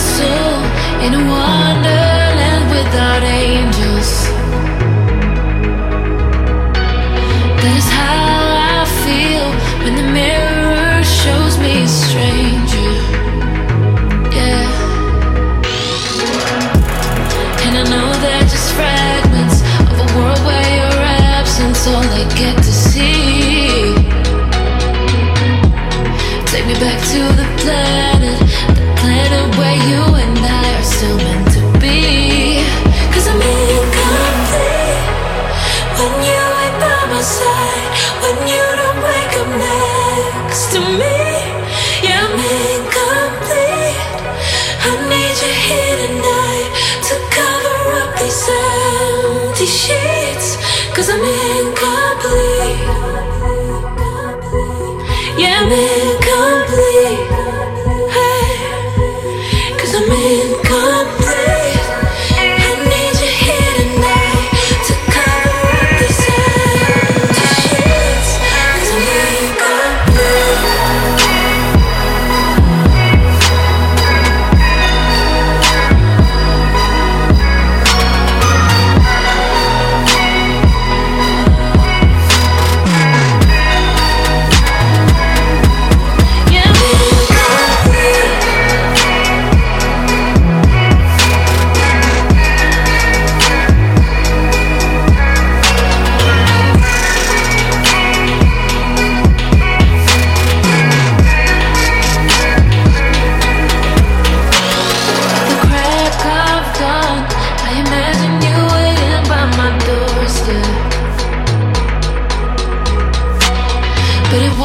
soul in a wonderland without angels. When you don't wake up next to me. I'm incomplete. I need you here tonight to cover up these empty sheets. Cause I'm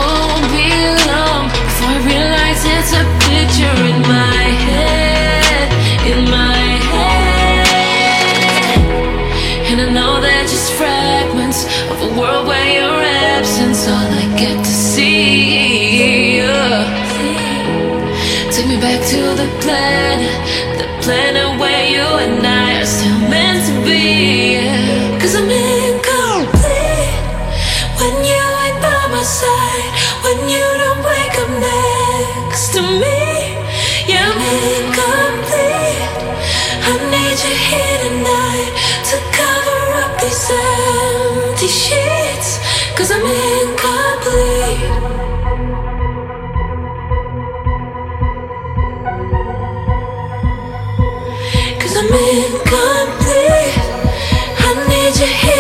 won't be long before I realize it's a picture in my head, in my head. And I know they're just fragments of a world where your absence all I get to see. Take me back to the planet, the planet where you and I are still meant these empty sheets. Cause I'm incomplete. Cause I'm incomplete. I need you here.